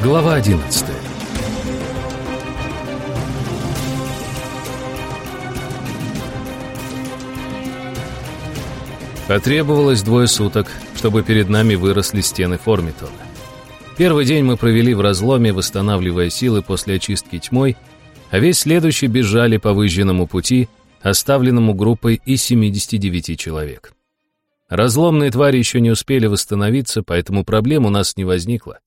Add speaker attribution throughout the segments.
Speaker 1: Глава 11 Потребовалось двое суток, чтобы перед нами выросли стены Формитона. Первый день мы провели в разломе, восстанавливая силы после очистки тьмой, а весь следующий бежали по выжженному пути, оставленному группой из 79 человек. Разломные твари еще не успели восстановиться, поэтому проблем у нас не возникло.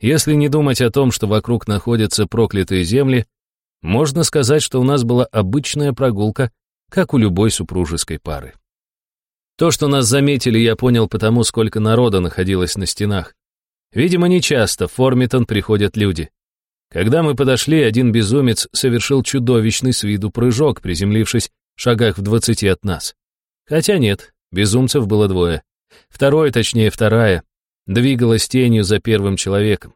Speaker 1: Если не думать о том, что вокруг находятся проклятые земли, можно сказать, что у нас была обычная прогулка, как у любой супружеской пары. То, что нас заметили, я понял потому, сколько народа находилось на стенах. Видимо, нечасто в Формитон приходят люди. Когда мы подошли, один безумец совершил чудовищный с виду прыжок, приземлившись в шагах в двадцати от нас. Хотя нет, безумцев было двое. Второе, точнее вторая, двигалась тенью за первым человеком.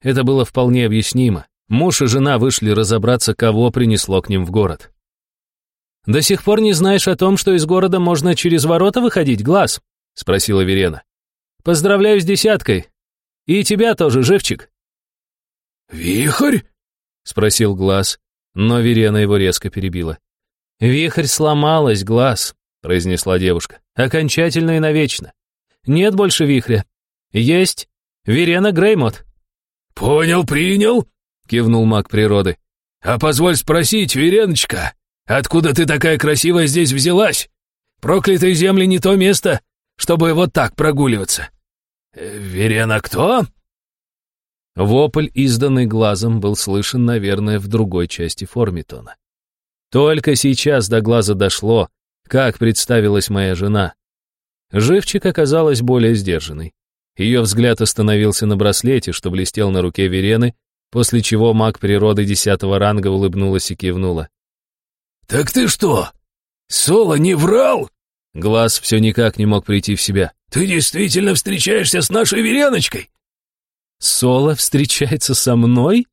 Speaker 1: Это было вполне объяснимо. Муж и жена вышли разобраться, кого принесло к ним в город. «До сих пор не знаешь о том, что из города можно через ворота выходить, Глаз?» — спросила Верена. «Поздравляю с десяткой. И тебя тоже, живчик».
Speaker 2: «Вихрь?» — спросил Глаз, но Верена его резко перебила.
Speaker 1: «Вихрь сломалась, Глаз», — произнесла девушка. «Окончательно и навечно. Нет больше вихря. Есть Верена Греймот».
Speaker 2: «Понял, принял», — кивнул маг природы. «А позволь спросить, Вереночка, Откуда ты такая красивая здесь взялась? Проклятые земли не то место, чтобы вот так прогуливаться. Э, Верена кто?»
Speaker 1: Вопль, изданный глазом, был слышен, наверное, в другой части Формитона. Только сейчас до глаза дошло, как представилась моя жена. Живчик оказалась более сдержанной. Ее взгляд остановился на браслете, что блестел на руке Верены, после чего маг природы десятого ранга улыбнулась и кивнула.
Speaker 2: «Так ты что, Соло не врал?»
Speaker 1: Глаз все никак не мог прийти в себя.
Speaker 2: «Ты действительно встречаешься с нашей Вереночкой?»
Speaker 1: «Соло встречается со мной?»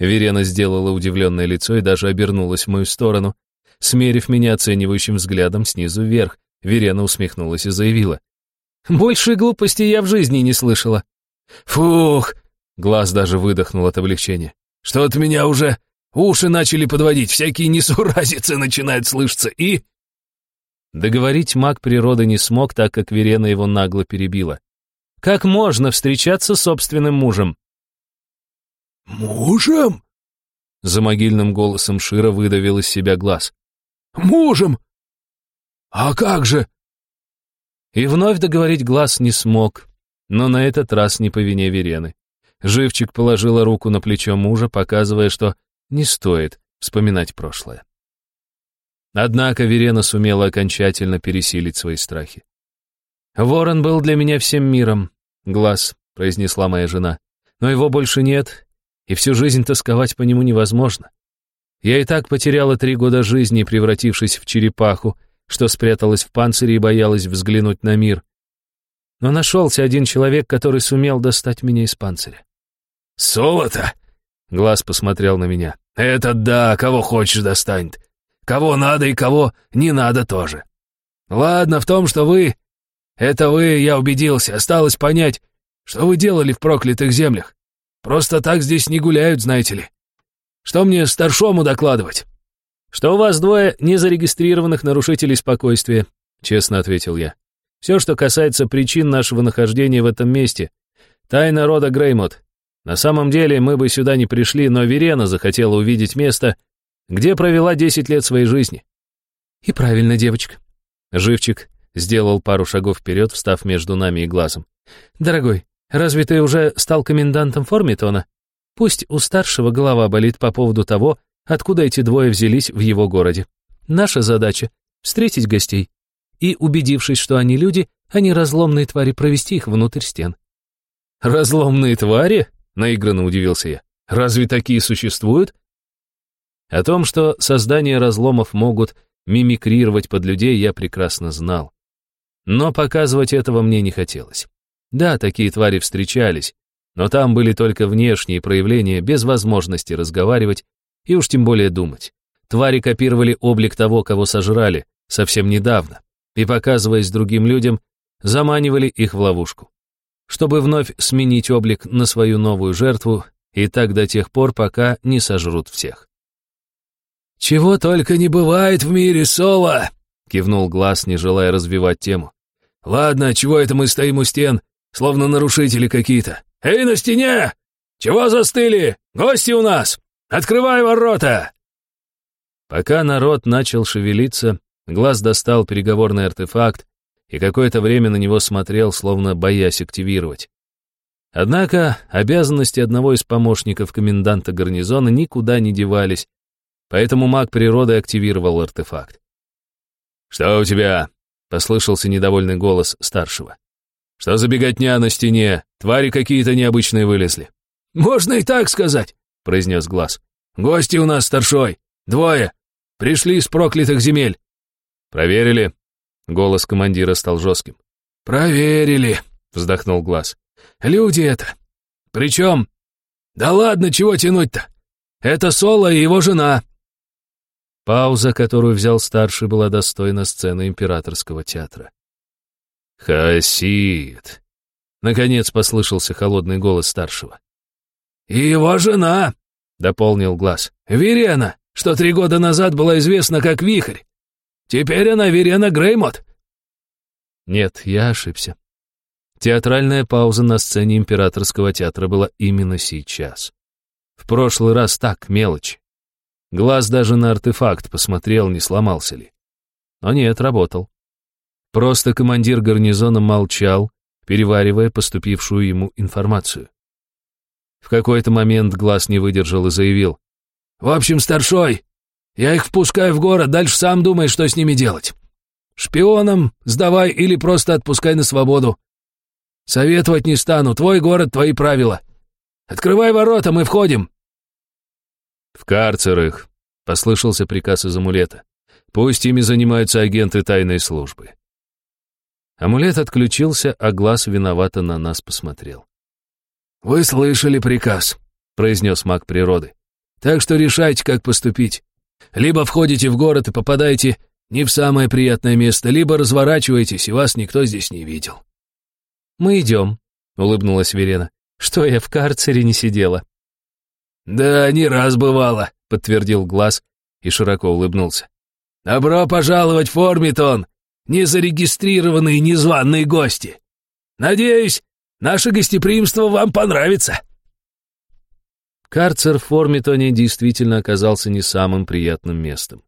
Speaker 1: Верена сделала удивленное лицо и даже обернулась в мою сторону. Смерив меня оценивающим взглядом снизу вверх, Верена усмехнулась и заявила. «Больше глупости я в жизни не слышала».
Speaker 2: «Фух!»
Speaker 1: Глаз даже выдохнул от облегчения.
Speaker 2: «Что-то меня уже Уши начали подводить, всякие несуразицы начинают слышаться, и...»
Speaker 1: Договорить маг природы не смог, так как Верена его нагло перебила. «Как можно встречаться с собственным мужем?»
Speaker 2: «Мужем?»
Speaker 1: За могильным голосом Шира выдавил из себя глаз.
Speaker 2: «Мужем? А как же?»
Speaker 1: И вновь договорить глаз не смог, но на этот раз не по вине Верены. Живчик положила руку на плечо мужа, показывая, что не стоит вспоминать прошлое. Однако Верена сумела окончательно пересилить свои страхи. «Ворон был для меня всем миром, глаз», — произнесла моя жена. «Но его больше нет, и всю жизнь тосковать по нему невозможно. Я и так потеряла три года жизни, превратившись в черепаху, что спряталась в панцире и боялась взглянуть на мир. Но нашелся один человек, который сумел достать меня из панциря.
Speaker 2: «Солото!»
Speaker 1: Глаз посмотрел на меня.
Speaker 2: «Это да, кого хочешь достанет. Кого надо и кого не надо тоже. Ладно, в том, что вы... Это вы, я убедился, осталось понять, что вы делали в проклятых землях. Просто так здесь не гуляют, знаете ли. Что мне старшому докладывать?»
Speaker 1: «Что у вас двое незарегистрированных нарушителей спокойствия», — честно ответил я. «Все, что касается причин нашего нахождения в этом месте. Тайна рода Греймот. На самом деле мы бы сюда не пришли, но Верена захотела увидеть место, где провела 10 лет своей жизни. И правильно, девочка. Живчик сделал пару шагов вперед, встав между нами и глазом. Дорогой, разве ты уже стал комендантом Формитона? Пусть у старшего голова болит по поводу того, откуда эти двое взялись в его городе. Наша задача — встретить гостей и, убедившись, что они люди, а не разломные твари, провести их внутрь стен. «Разломные твари?» Наигранно удивился я. Разве такие существуют? О том, что создания разломов могут мимикрировать под людей, я прекрасно знал. Но показывать этого мне не хотелось. Да, такие твари встречались, но там были только внешние проявления без возможности разговаривать и уж тем более думать. Твари копировали облик того, кого сожрали, совсем недавно, и, показываясь другим людям, заманивали их в ловушку. чтобы вновь сменить облик на свою новую жертву, и так до тех пор, пока не сожрут всех.
Speaker 2: «Чего только не бывает в мире, Соло!» — кивнул Глаз, не желая развивать тему. «Ладно, чего это мы стоим у стен, словно нарушители какие-то? Эй, на стене! Чего застыли? Гости у нас! Открывай ворота!»
Speaker 1: Пока народ начал шевелиться, Глаз достал переговорный артефакт и какое-то время на него смотрел, словно боясь активировать. Однако обязанности одного из помощников коменданта гарнизона никуда не девались, поэтому маг природы активировал артефакт.
Speaker 2: «Что у тебя?» — послышался недовольный голос старшего. «Что за беготня на стене? Твари какие-то необычные вылезли». «Можно и так сказать», — произнес Глаз. «Гости у нас старшой. Двое. Пришли из проклятых земель».
Speaker 1: «Проверили?» Голос командира стал жестким.
Speaker 2: «Проверили», — вздохнул Глаз. Люди это. Причем... Да ладно, чего тянуть-то? Это Соло и его жена.
Speaker 1: Пауза, которую взял старший, была достойна сцены императорского театра. «Хасид!» Наконец послышался холодный голос старшего.
Speaker 2: «И его жена!» — дополнил глаз. «Верена, что три года назад была известна как Вихрь. Теперь она Верена Греймот».
Speaker 1: «Нет, я ошибся. Театральная пауза на сцене императорского театра была именно сейчас. В прошлый раз так, мелочь. Глаз даже на артефакт посмотрел, не сломался ли. Но нет, работал. Просто командир гарнизона молчал, переваривая поступившую ему информацию. В какой-то момент глаз не выдержал и заявил.
Speaker 2: «В общем, старшой, я их впускаю в город, дальше сам думай, что с ними делать. Шпионам сдавай или просто отпускай на свободу. Советовать не стану, твой город, твои правила. Открывай ворота, мы входим.
Speaker 1: В карцер их, послышался приказ из амулета. Пусть ими занимаются агенты тайной службы. Амулет отключился, а глаз виновато на нас посмотрел.
Speaker 2: «Вы слышали приказ», — произнес маг природы. «Так что решайте, как поступить. Либо входите в город и попадаете не в самое приятное место, либо разворачиваетесь, и вас никто здесь не видел».
Speaker 1: «Мы идем», — улыбнулась Верена. «Что я в карцере не сидела?»
Speaker 2: «Да, не раз бывало», — подтвердил Глаз и широко улыбнулся. «Добро пожаловать в Формитон, незарегистрированные незваные гости. Надеюсь, наше гостеприимство вам понравится».
Speaker 1: Карцер в Формитоне действительно оказался не самым приятным местом.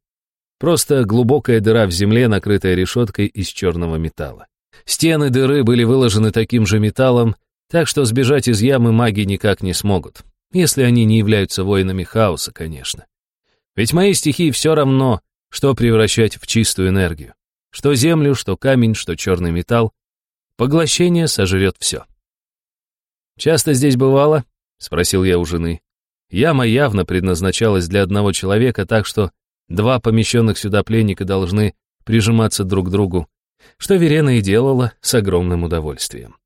Speaker 1: Просто глубокая дыра в земле, накрытая решеткой из черного металла. Стены дыры были выложены таким же металлом, так что сбежать из ямы маги никак не смогут, если они не являются воинами хаоса, конечно. Ведь моей стихии все равно, что превращать в чистую энергию. Что землю, что камень, что черный металл. Поглощение сожрет все. «Часто здесь бывало?» — спросил я у жены. Яма явно предназначалась для одного человека, так что два помещенных сюда пленника должны прижиматься друг к другу что Верена и делала с огромным удовольствием.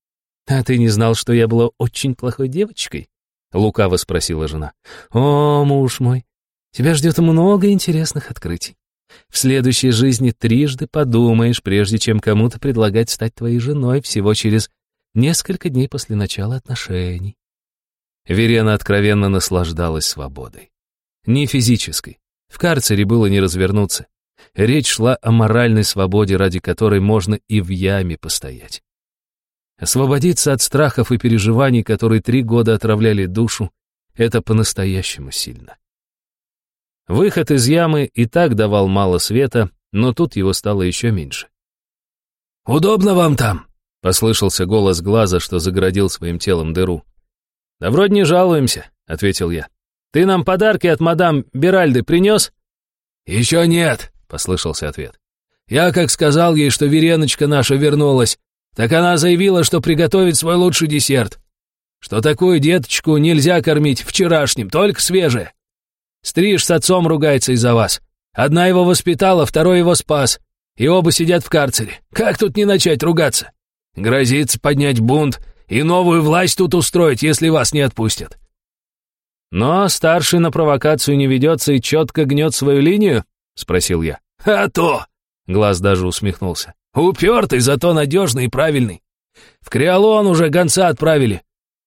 Speaker 1: «А ты не знал, что я была очень плохой девочкой?» — лукаво спросила жена. «О, муж мой, тебя ждет много интересных открытий. В следующей жизни трижды подумаешь, прежде чем кому-то предлагать стать твоей женой всего через несколько дней после начала отношений». Верена откровенно наслаждалась свободой. Не физической. В карцере было не развернуться. Речь шла о моральной свободе, ради которой можно и в яме постоять. Освободиться от страхов и переживаний, которые три года отравляли душу, это по-настоящему сильно. Выход из ямы и так давал мало света, но тут его стало еще меньше.
Speaker 2: «Удобно вам там?»
Speaker 1: — послышался голос глаза, что загородил своим телом дыру. «Да вроде не жалуемся», — ответил я. «Ты нам подарки от мадам Биральды принес?»
Speaker 2: «Еще нет», послышался ответ. «Я как сказал ей, что Вереночка наша вернулась, так она заявила, что приготовит свой лучший десерт. Что такую деточку нельзя кормить вчерашним, только свежее. Стриж с отцом ругается из-за вас. Одна его воспитала, второй его спас. И оба сидят в карцере. Как тут не начать ругаться? Грозится поднять бунт и новую власть тут устроить, если вас не отпустят.
Speaker 1: Но старший на провокацию не ведется и четко гнет свою линию, спросил я.
Speaker 2: «А то!» — Глаз даже усмехнулся. «Упертый, зато надежный и правильный. В Криолон уже гонца отправили.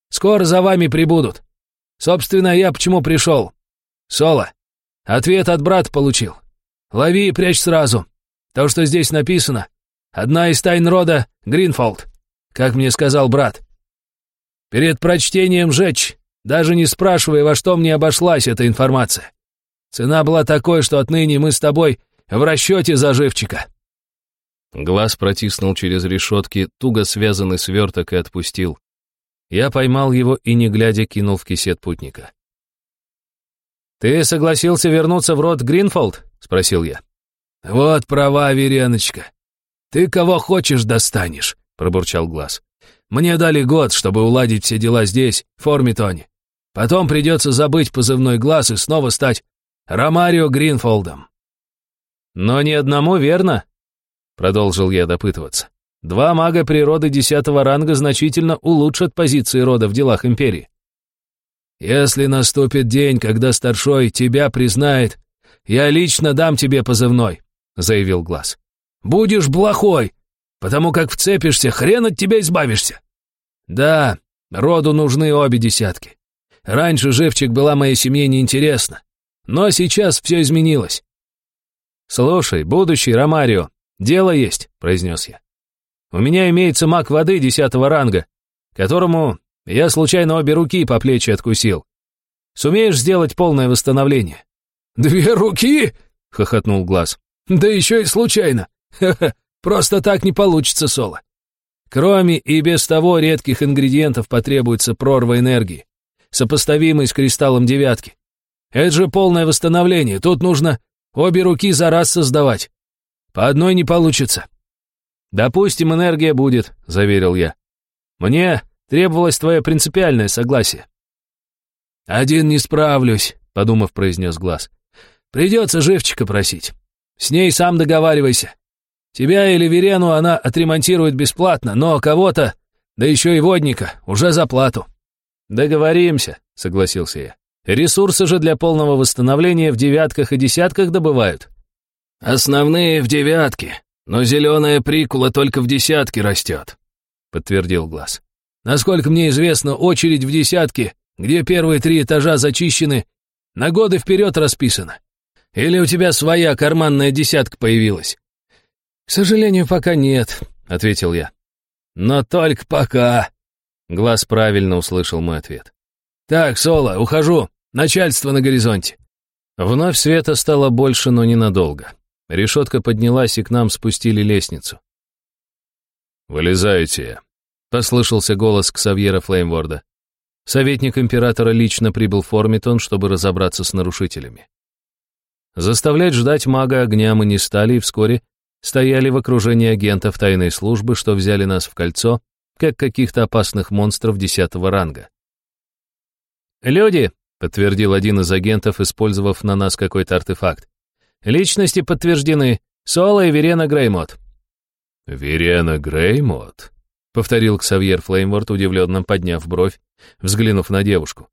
Speaker 2: Скоро за вами прибудут. Собственно, я почему пришел. Соло, ответ от брата получил. Лови и прячь сразу. То, что здесь написано, одна из тайн рода Гринфолд, как мне сказал брат. Перед прочтением жечь, даже не спрашивая, во что мне обошлась эта информация. Цена была такой, что отныне мы с тобой в расчете за живчика».
Speaker 1: Глаз протиснул через решетки, туго связанный сверток и отпустил. Я поймал его и, не глядя, кинул в кисет путника. «Ты согласился вернуться в род Гринфолд?» — спросил я.
Speaker 2: «Вот права, Вереночка. Ты кого хочешь достанешь», — пробурчал Глаз. «Мне дали год, чтобы уладить все дела здесь, в Формитоне. Потом придется забыть позывной Глаз и снова стать Ромарио Гринфолдом».
Speaker 1: «Но ни одному верно?» — продолжил я допытываться. «Два мага природы десятого ранга значительно улучшат позиции рода в делах Империи».
Speaker 2: «Если наступит день, когда старшой тебя признает, я лично дам тебе позывной», — заявил Глаз. «Будешь плохой, потому как вцепишься, хрен от тебя избавишься». «Да, роду нужны обе десятки. Раньше живчик была моей семье неинтересна, но сейчас все изменилось.
Speaker 1: «Слушай, будущий Ромарио, дело есть», — произнес я. «У меня имеется маг воды десятого ранга, которому я случайно обе руки по плечи откусил. Сумеешь сделать полное восстановление?»
Speaker 2: «Две руки?» — хохотнул Глаз. «Да еще и случайно. Ха-ха, просто так не получится, Соло. Кроме и без того редких ингредиентов потребуется прорва энергии, сопоставимый с кристаллом девятки. Это же полное восстановление, тут нужно Обе руки за раз создавать. По одной не получится.
Speaker 1: Допустим, энергия будет, заверил я. Мне требовалось твое принципиальное согласие.
Speaker 2: Один не справлюсь, подумав, произнес глаз. Придется живчика просить. С ней сам договаривайся. Тебя или Верену она отремонтирует бесплатно, но кого-то, да еще и водника, уже за плату.
Speaker 1: Договоримся, согласился я. Ресурсы же для полного восстановления в девятках и десятках добывают.
Speaker 2: Основные в девятке, но зеленая прикула только в десятке растет, подтвердил Глаз. Насколько мне известно, очередь в десятке, где первые три этажа зачищены, на годы вперед расписана. Или у тебя своя карманная десятка появилась?
Speaker 1: К сожалению, пока нет, ответил я.
Speaker 2: Но только пока.
Speaker 1: Глаз правильно услышал мой ответ.
Speaker 2: Так, Соло, ухожу. Начальство на горизонте.
Speaker 1: Вновь света стало больше, но ненадолго. Решетка поднялась, и к нам спустили лестницу. «Вылезайте», — послышался голос Ксавьера Флеймворда. Советник императора лично прибыл в Формитон, чтобы разобраться с нарушителями. Заставлять ждать мага огня мы не стали, и вскоре стояли в окружении агентов тайной службы, что взяли нас в кольцо, как каких-то опасных монстров десятого ранга. «Люди!» подтвердил один из агентов, использовав на нас какой-то артефакт. Личности подтверждены. Соло и Верена Греймот.
Speaker 3: Верена Греймот? повторил Ксавьер Флеймворд, удивленно подняв бровь, взглянув на девушку.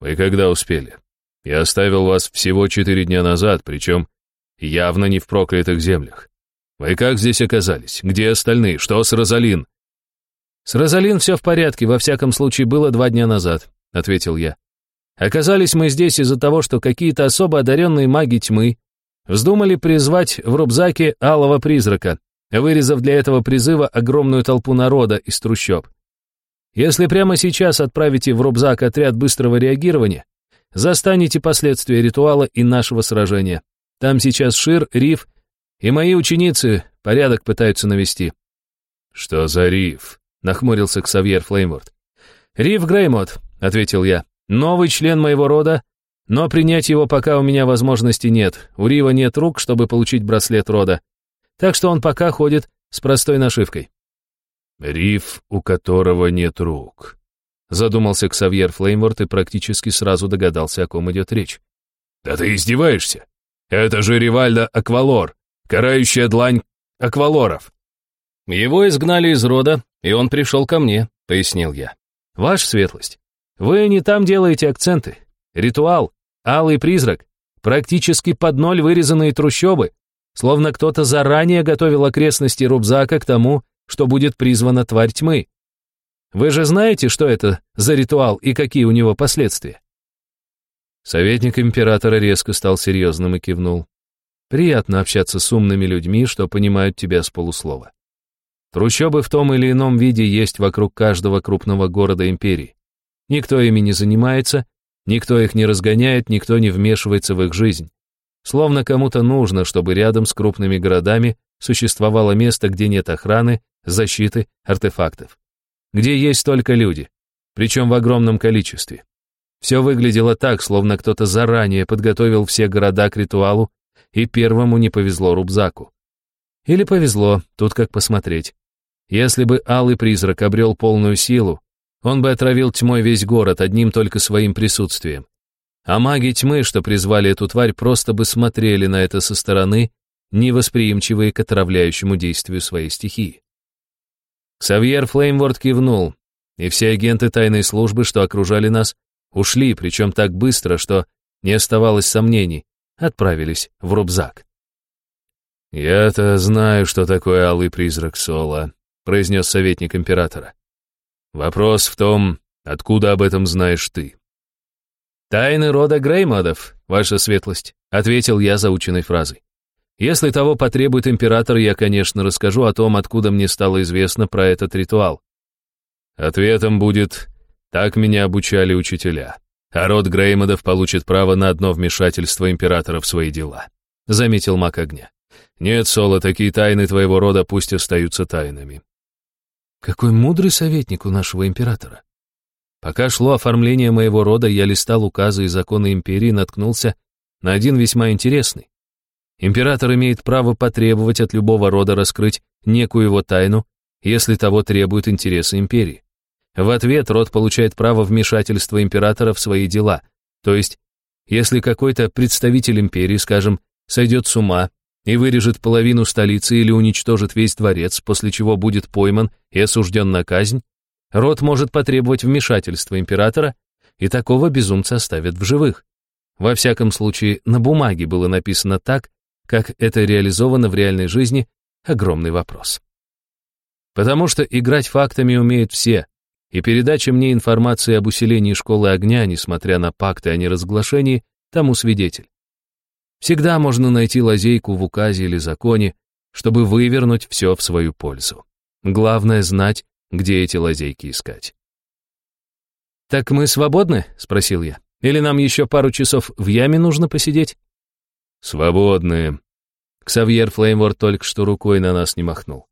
Speaker 3: Вы когда успели? Я оставил вас всего четыре дня назад, причем явно не в проклятых землях. Вы как здесь оказались? Где остальные? Что с Розалин?
Speaker 1: С Розалин все в порядке, во всяком случае было два дня назад, ответил я. Оказались мы здесь из-за того, что какие-то особо одаренные маги тьмы вздумали призвать в Рубзаке алого призрака, вырезав для этого призыва огромную толпу народа из трущоб. Если прямо сейчас отправите в Рубзак отряд быстрого реагирования, застанете последствия ритуала и нашего сражения. Там сейчас Шир, Риф и мои ученицы порядок пытаются навести.
Speaker 3: «Что за Риф?» — нахмурился Ксавьер Флеймворд.
Speaker 1: «Риф Греймот», — ответил я. Новый член моего рода, но принять его пока у меня возможности нет. У Рива нет рук, чтобы получить браслет рода. Так что он пока ходит с простой нашивкой.
Speaker 3: Риф, у которого нет рук. Задумался Ксавьер Флеймворд и практически сразу догадался, о ком идет речь. «Да ты издеваешься! Это же Ривальда Аквалор, карающая длань Аквалоров!»
Speaker 1: «Его изгнали из рода, и он пришел ко мне», — пояснил я. «Ваша светлость, вы не там делаете акценты. Ритуал, алый призрак, практически под ноль вырезанные трущобы, словно кто-то заранее готовил окрестности Рубзака к тому, что будет призвана тварь тьмы. Вы же знаете, что это за ритуал и какие у него последствия?»
Speaker 3: Советник императора резко стал серьезным и кивнул. Приятно общаться с умными людьми, что понимают тебя с полуслова. Трущобы в том или ином виде есть вокруг каждого крупного города империи. Никто ими не занимается, никто их не разгоняет, никто не вмешивается в их жизнь. Словно кому-то нужно, чтобы рядом с крупными городами существовало место, где нет охраны, защиты, артефактов. Где есть только люди, причем в огромном количестве. Все выглядело так, словно кто-то заранее подготовил все города к ритуалу, и первому не повезло Рубзаку. Или повезло, тут как посмотреть. Если бы Алый Призрак обрел полную силу, он бы отравил тьмой весь город одним только своим присутствием. А маги тьмы, что призвали эту тварь, просто бы смотрели на это со стороны, невосприимчивые к отравляющему действию своей стихии. Ксавьер Флеймворд кивнул, и все агенты тайной службы, что окружали нас, ушли, причем так быстро, что не оставалось сомнений, отправились в Рубзак. «Я-то знаю, что такое алый призрак Сола», — произнес советник императора. Вопрос в том, откуда об этом знаешь ты. «Тайны рода Греймодов, ваша светлость», — ответил я заученной фразой. «Если того потребует император, я, конечно, расскажу о том, откуда мне стало известно про этот ритуал». Ответом будет «Так меня обучали учителя, а род Греймодов получит право на одно вмешательство императора в свои дела», — заметил маг огня. «Нет, Соло, такие тайны твоего рода пусть остаются тайнами. Какой мудрый советник у нашего императора. Пока шло оформление моего рода, я листал указы и законы империи и наткнулся на один весьма интересный. Император имеет право потребовать от любого рода раскрыть некую его тайну, если того требуют интересы империи. В ответ род получает право вмешательства императора в свои дела, то есть, если какой-то представитель империи, скажем, сойдет с ума и вырежет половину столицы или уничтожит весь дворец, после чего будет пойман и осужден на казнь, род может потребовать вмешательства императора, и такого безумца оставят в живых. Во всяком случае, на бумаге было написано так, как это реализовано в реальной жизни, огромный вопрос. Потому что играть фактами умеют все, и передача мне информации об усилении школы огня, несмотря на пакты о неразглашении, тому свидетель. Всегда можно найти лазейку в указе или законе, чтобы вывернуть все в свою пользу. Главное знать, где эти лазейки искать. «Так мы свободны?» — спросил я. «Или нам еще пару часов в яме нужно посидеть?» «Свободны».
Speaker 1: Ксавьер Флеймворд только что рукой на нас не махнул.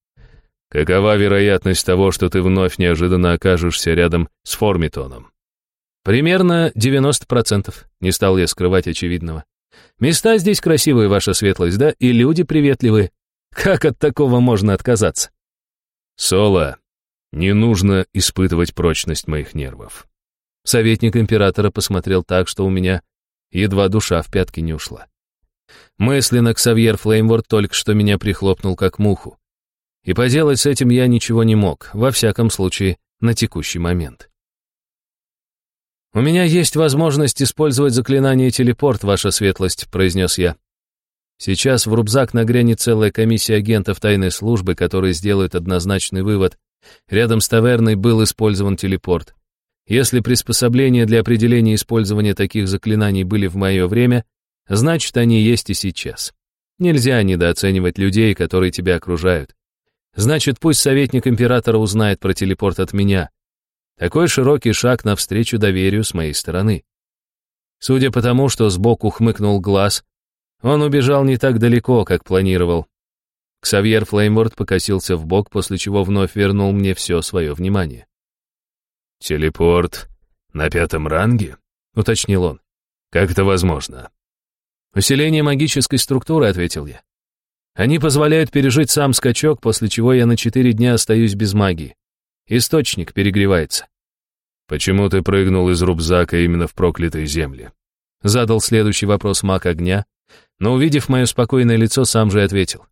Speaker 3: «Какова вероятность того, что ты вновь неожиданно окажешься рядом с Формитоном?»
Speaker 1: «Примерно 90%, не стал я скрывать очевидного. Места здесь красивые, ваша светлость, да, и люди приветливые. Как от такого можно отказаться?
Speaker 3: Соло, не нужно испытывать прочность моих нервов.
Speaker 1: Советник императора посмотрел так, что у меня едва душа в пятки не ушла. Мысленно Ксавьер Флеймворд только что меня прихлопнул как муху. И поделать с этим я ничего не мог, во всяком случае, на текущий момент. «У меня есть возможность использовать заклинание телепорт, ваша светлость», — произнес я. Сейчас в Рубзак нагрянет целая комиссия агентов тайной службы, которые сделают однозначный вывод. Рядом с таверной был использован телепорт. Если приспособления для определения использования таких заклинаний были в мое время, значит, они есть и сейчас. Нельзя недооценивать людей, которые тебя окружают. Значит, пусть советник императора узнает про телепорт от меня, такой широкий шаг навстречу доверию с моей стороны. Судя по тому, что сбоку хмыкнул глаз, он убежал не так далеко, как планировал. Ксавьер Флеймворд покосился в бок, после чего вновь вернул мне все свое внимание.
Speaker 3: «Телепорт на пятом ранге?» — уточнил он. «Как это возможно?»
Speaker 1: «Усиление магической структуры», — ответил я. «Они позволяют пережить сам скачок, после чего я на четыре дня остаюсь без магии. Источник перегревается.
Speaker 3: «Почему ты прыгнул из рубзака именно в проклятые земли?»
Speaker 1: Задал следующий вопрос маг огня, но, увидев мое спокойное лицо, сам же ответил.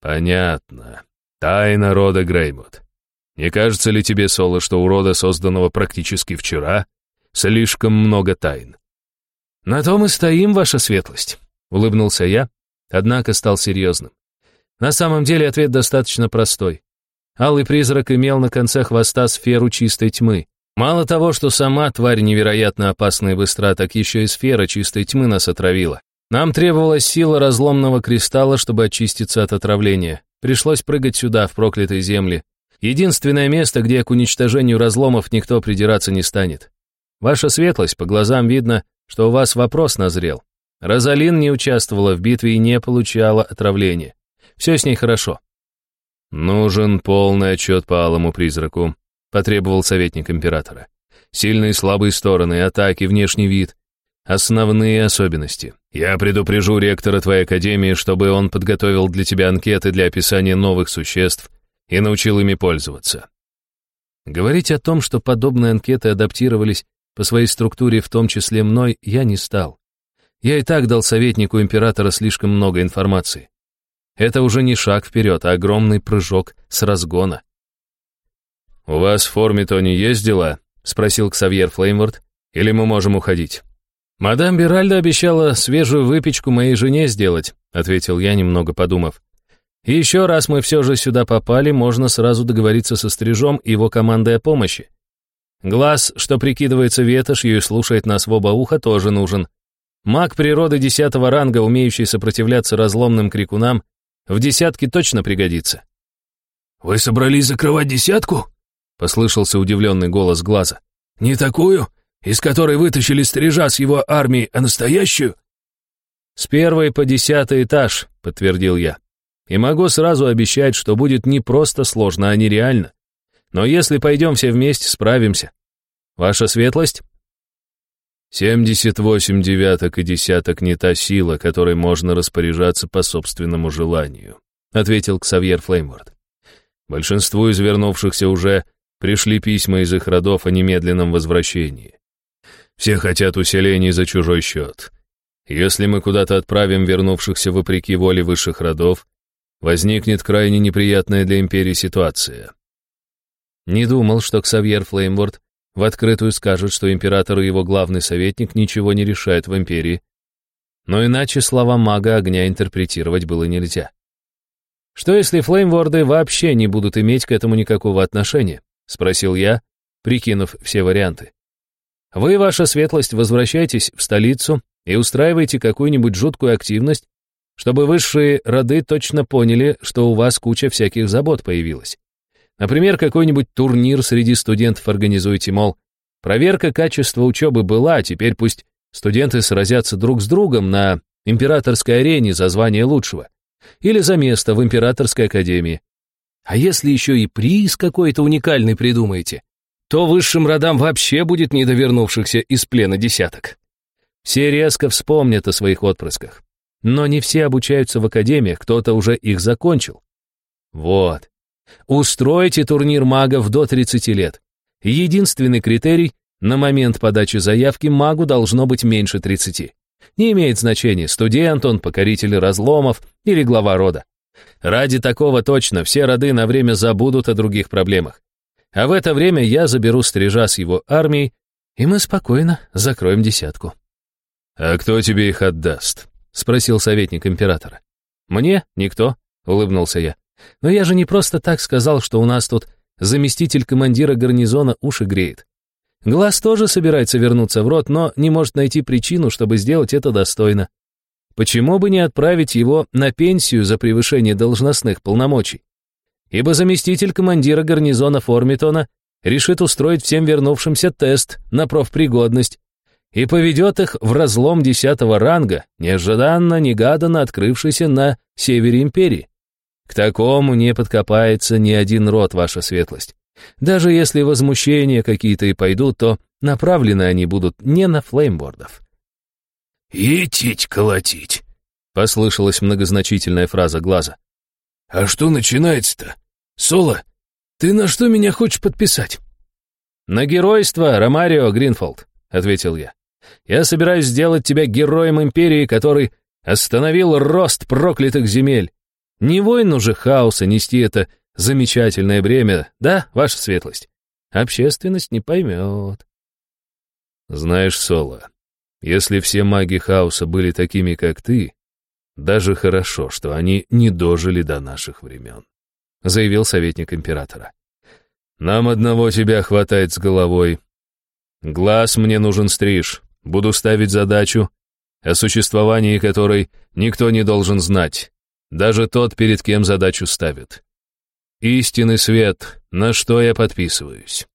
Speaker 3: «Понятно. Тайна рода Греймут. Не кажется ли тебе, Соло, что у рода, созданного практически вчера, слишком много тайн?»
Speaker 1: «На том и стоим, ваша светлость», — улыбнулся я, однако стал серьезным. На самом деле ответ достаточно простой. Алый призрак имел на конце хвоста сферу чистой тьмы. Мало того, что сама тварь невероятно опасна и быстра, так еще и сфера чистой тьмы нас отравила. Нам требовалась сила разломного кристалла, чтобы очиститься от отравления. Пришлось прыгать сюда, в проклятые земли. Единственное место, где к уничтожению разломов никто придираться не станет. Ваша светлость, по глазам видно, что у вас вопрос назрел. Розалин не участвовала в битве и не получала отравления. Все с ней хорошо.
Speaker 3: Нужен полный отчет по алому призраку, потребовал советник императора. Сильные и слабые стороны, атаки, внешний вид, основные особенности. Я предупрежу ректора твоей академии, чтобы он подготовил для тебя анкеты для описания новых существ и научил ими пользоваться.
Speaker 1: Говорить о том, что подобные анкеты адаптировались по своей структуре, в том числе мной, я не стал. Я и так дал советнику императора слишком много информации. Это уже не шаг вперед, а огромный прыжок с разгона.
Speaker 3: «У вас в форме Тони есть дела?» — спросил Ксавьер Флеймворд. «Или мы можем уходить?»
Speaker 1: «Мадам Биральда обещала свежую выпечку моей жене сделать», — ответил я, немного подумав. «И еще раз мы все же сюда попали, можно сразу договориться со Стрижом и его командой о помощи. Глаз, что прикидывается ветошью и слушает нас в оба уха, тоже нужен. Маг природы десятого ранга, умеющий сопротивляться разломным крикунам, в десятке точно пригодится.
Speaker 2: «Вы собрались закрывать десятку?» — послышался удивленный голос Глаза. «Не такую, из которой вытащили стрижа с его армией, а настоящую?»
Speaker 1: «С первой по десятый этаж», — подтвердил я. «И могу сразу обещать, что будет не просто сложно, а нереально. Но если пойдем все вместе, справимся. Ваша светлость?»
Speaker 3: «Семьдесят восемь девяток и десяток не та сила, которой можно распоряжаться по собственному желанию», ответил Ксавьер Флеймворд. «Большинству из вернувшихся уже пришли письма из их родов о немедленном возвращении. Все хотят усилений за чужой счет. Если мы куда-то отправим вернувшихся вопреки воле высших родов, возникнет крайне неприятная для империи ситуация.
Speaker 1: Не думал, что Ксавьер Флеймворд в открытую скажет, что император и его главный советник ничего не решают в империи. Но иначе слова мага огня интерпретировать было нельзя. «Что если флеймворды вообще не будут иметь к этому никакого отношения?» — спросил я, прикинув все варианты. «Вы, ваша светлость, возвращайтесь в столицу и устраивайте какую-нибудь жуткую активность, чтобы высшие роды точно поняли, что у вас куча всяких забот появилась. Например, какой-нибудь турнир среди студентов организуйте, мол, проверка качества учебы была, а теперь пусть студенты сразятся друг с другом на императорской арене за звание лучшего. Или за место в императорской академии. А если еще и приз какой-то уникальный придумаете, то высшим родам вообще будет недовернувшихся из плена десяток. Все резко вспомнят о своих отпрысках. Но не все обучаются в академиях, кто-то уже их закончил. Вот, Устройте турнир магов до 30 лет. Единственный критерий – на момент подачи заявки магу должно быть меньше 30. Не имеет значения, студент он, покоритель разломов или глава рода. Ради такого точно все роды на время забудут о других проблемах. А в это время я заберу стрижа с его армией, и мы спокойно закроем десятку.
Speaker 3: «А кто тебе их отдаст?» — спросил советник императора.
Speaker 1: «Мне? Никто», — улыбнулся я. Но я же не просто так сказал, что у нас тут заместитель командира гарнизона уши греет. Глаз тоже собирается вернуться в рот, но не может найти причину, чтобы сделать это достойно. Почему бы не отправить его на пенсию за превышение должностных полномочий? Ибо заместитель командира гарнизона Формитона решит устроить всем вернувшимся тест на профпригодность и поведет их в разлом десятого ранга, нежданно, негаданно открывшийся на севере империи. К такому не подкопается ни один род, ваша светлость. Даже если возмущения какие-то и пойдут, то направлены они будут не на флеймбордов.
Speaker 2: «Етить колотить», — послышалась многозначительная фраза глаза. «А что начинается-то? Соло, ты на что меня хочешь подписать?»
Speaker 1: «На геройство, Ромарио Гринфолд», — ответил я. «Я собираюсь сделать тебя героем империи, который остановил рост проклятых земель, не воину же хаоса нести это замечательное бремя, да, ваша светлость? Общественность не поймет.
Speaker 3: Знаешь, Соло, если все маги хаоса были такими, как ты, даже хорошо, что они не дожили до наших времен.
Speaker 1: заявил советник императора.
Speaker 3: «Нам одного тебя хватает с головой. Глаз мне нужен стриж. Буду ставить задачу, о существовании которой никто не должен знать, даже тот, перед кем задачу ставит. Истинный свет, на что я подписываюсь».